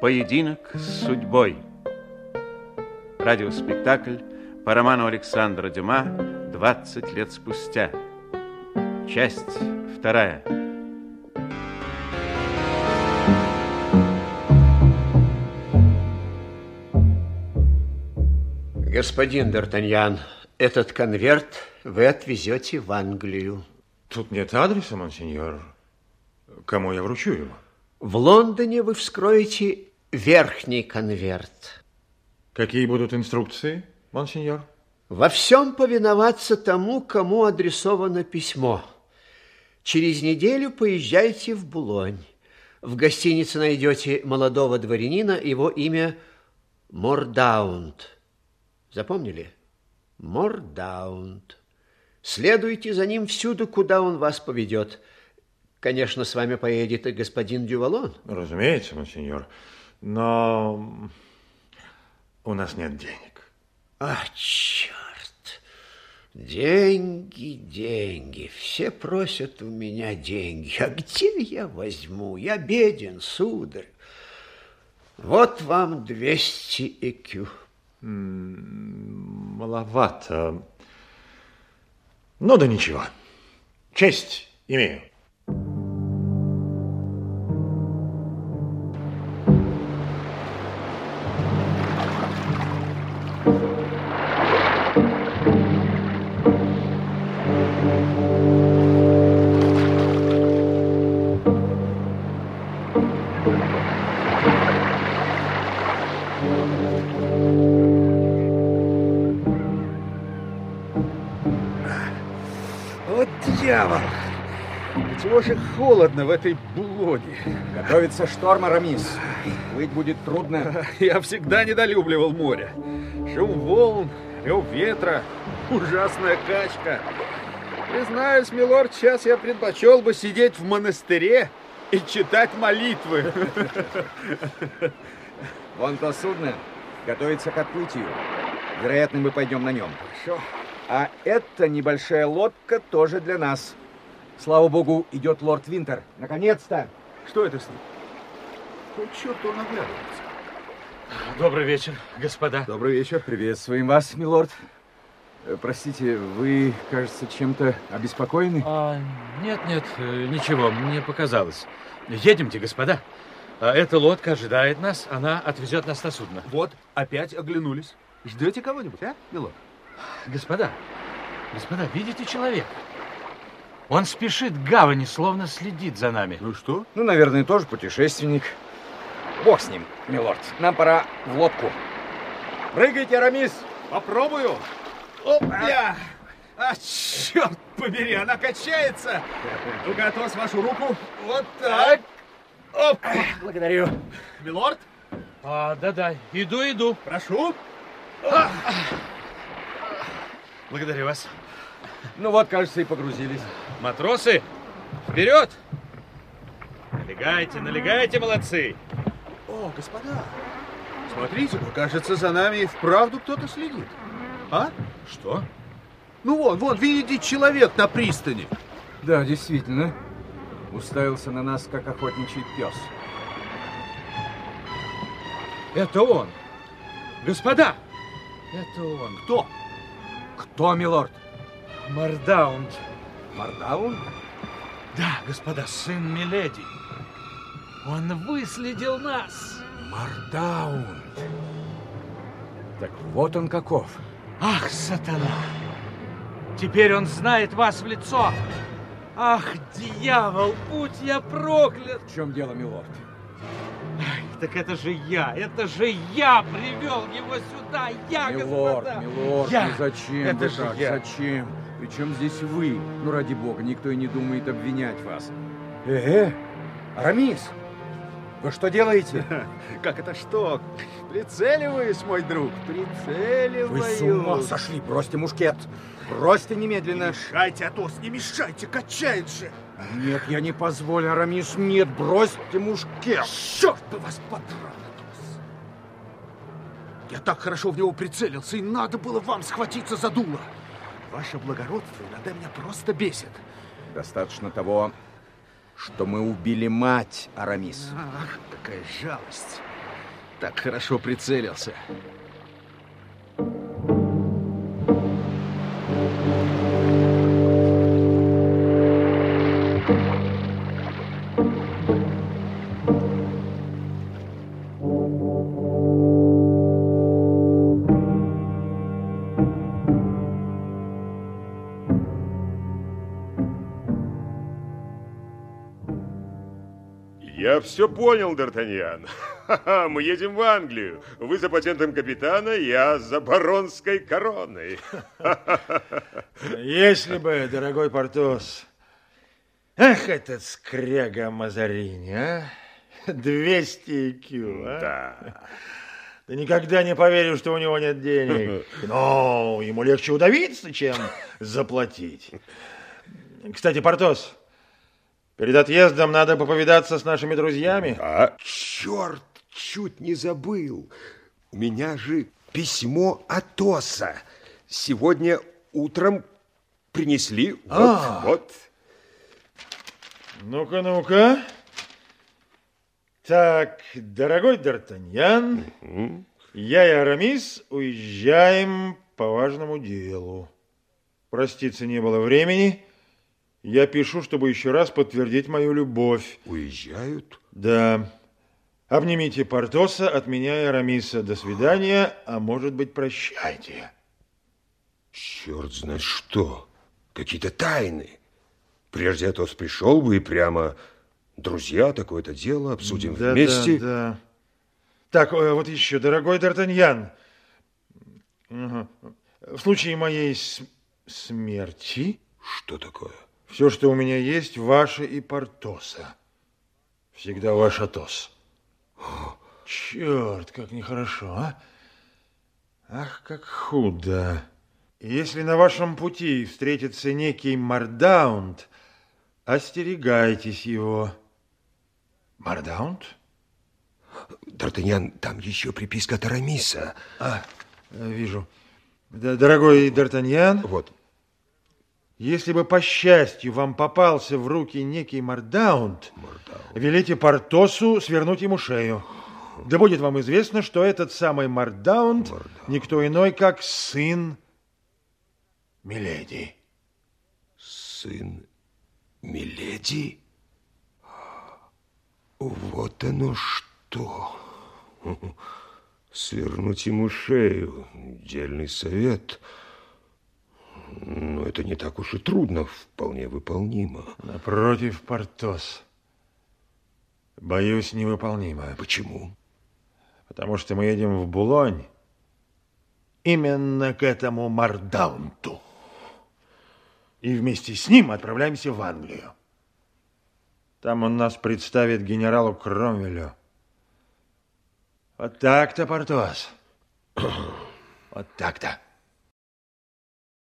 Поединок с судьбой. Радиоспектакль по роману Александра Дюма «20 лет спустя». Часть вторая. Господин Д'Артаньян, этот конверт вы отвезете в Англию. Тут нет адреса, монсеньор. Кому я вручу его? В Лондоне вы вскроете верхний конверт. Какие будут инструкции, монсеньор? Во всем повиноваться тому, кому адресовано письмо. Через неделю поезжайте в Булонь. В гостинице найдете молодого дворянина, его имя Мордаунд. Запомнили? Мордаунд. Следуйте за ним всюду, куда он вас поведет. Конечно, с вами поедет и господин Дювалон. Разумеется, монсеньор. Но у нас нет денег. А, черт! Деньги, деньги. Все просят у меня деньги. А где я возьму? Я беден, сударь. Вот вам 200 ЭКЮ. Маловато. Ну да ничего. Честь имею. Вот дьявол! Чего же холодно в этой булоне? Готовится шторм, Арамис. Плыть будет трудно. Я всегда недолюбливал море. Шум волн, рев ветра, ужасная качка. Признаюсь, милорд, сейчас я предпочел бы сидеть в монастыре и читать молитвы. Вон то судно готовится к отплытию. Вероятно, мы пойдем на нем. Хорошо. А эта небольшая лодка тоже для нас. Слава богу, идет лорд Винтер. Наконец-то! Что это с ним? Хоть черт он оглядывается. Добрый вечер, господа. Добрый вечер. Приветствуем вас, милорд. Э, Простите, вы, кажется, чем-то обеспокоены? А, нет, нет, э, ничего, мне показалось. Едемте, господа. А Эта лодка ожидает нас, она отвезет нас на судно. Вот, опять оглянулись. Ждете кого-нибудь, а, милорд? Господа, господа, видите человека? Он спешит к гавани, словно следит за нами. Ну что? Ну, наверное, тоже путешественник. Бог с ним, милорд. Нам пора в лодку. Прыгайте, Арамис! Попробую. Опля! А, черт побери, она качается. Ну-ка, Атос, вашу руку. Вот так. Оп. Благодарю. Милорд, А, да-да, иду, иду. прошу. Благодарю вас. Ну вот, кажется, и погрузились. Матросы, вперед! Налегайте, налегайте, молодцы! О, господа, смотрите, кажется, за нами и вправду кто-то следит. А? Что? Ну вон, вон, видите, человек на пристани. Да, действительно. Уставился на нас, как охотничий пес. Это он. Господа, это он. Кто? Кто, милорд? Мардаунд. Мардаун? Да, господа, сын Миледи. Он выследил нас. Мардаун. Так вот он каков. Ах, сатана! Теперь он знает вас в лицо. Ах, дьявол, будь я проклят! В чем дело, милорд? Так это же я, это же я привел его сюда, я, Милорд, господа! милорд, Я. ну зачем Это вы же так? я. Зачем? Причем здесь вы? Ну, ради бога, никто и не думает обвинять вас. Э-э, Арамис, вы что делаете? Как это что? Прицеливаюсь, мой друг, прицеливаюсь. Вы с ума сошли, бросьте мушкет. Бросьте немедленно. Мешайте, Атос, не мешайте, качает же. Нет, я не позволю, Арамис, нет, бросьте мушкет. Черт бы вас подрал, Атос! Я так хорошо в него прицелился, и надо было вам схватиться за дуло. Ваше благородство иногда меня просто бесит. Достаточно того, что мы убили мать, Арамис. Ах, какая жалость. Так хорошо прицелился. Я все понял, Д'Артаньян. Мы едем в Англию. Вы за патентом капитана, я за баронской короной. Если бы, дорогой Портос. Ах, этот скряга Мазарини, а? 200 IQ, а? Да. Ты никогда не поверишь, что у него нет денег. Но ему легче удавиться, чем заплатить. Кстати, Портос, перед отъездом надо поповидаться с нашими друзьями. А? Черт, чуть не забыл. У меня же письмо Атоса. Сегодня утром принесли. Вот, А. вот. Ну-ка, ну-ка. Так, дорогой Д'Артаньян, я и Арамис уезжаем по важному делу. Проститься не было времени. Я пишу, чтобы еще раз подтвердить мою любовь. Уезжают? Да. Обнимите Портоса от меня и Арамиса. До свидания, а может быть, прощайте. Черт знает что. Какие-то тайны. Прежде Атос пришел бы и прямо... Друзья, такое-то дело, обсудим Да, вместе. Да, да. Так, э, вот еще, дорогой Д'Артаньян. В случае моей смерти Что такое? Все, что у меня есть, ваше и Портоса. Всегда ваш Атос. Черт, как нехорошо, а? Ах, как худо. Если на вашем пути встретится некий Мардаунд, остерегайтесь его. Мардаунд? Д'Артаньян, там еще приписка от Арамиса. А, вижу. Дорогой Д'Артаньян, Вот. Если бы по счастью вам попался в руки некий Мардаунд, велите Портосу свернуть ему шею. Да будет вам известно, что этот самый Мардаунд никто иной, как сын Миледи. Сын Миледи? Вот оно что. Свернуть ему шею. Дельный совет. Но это не так уж и трудно, вполне выполнимо. Напротив, Портос. Боюсь, невыполнимо. Почему? Потому что мы едем в Булонь именно к этому Мардаунту. И вместе с ним отправляемся в Англию. Там он нас представит генералу Кромвелю. Вот так-то, Портос. Вот так-то.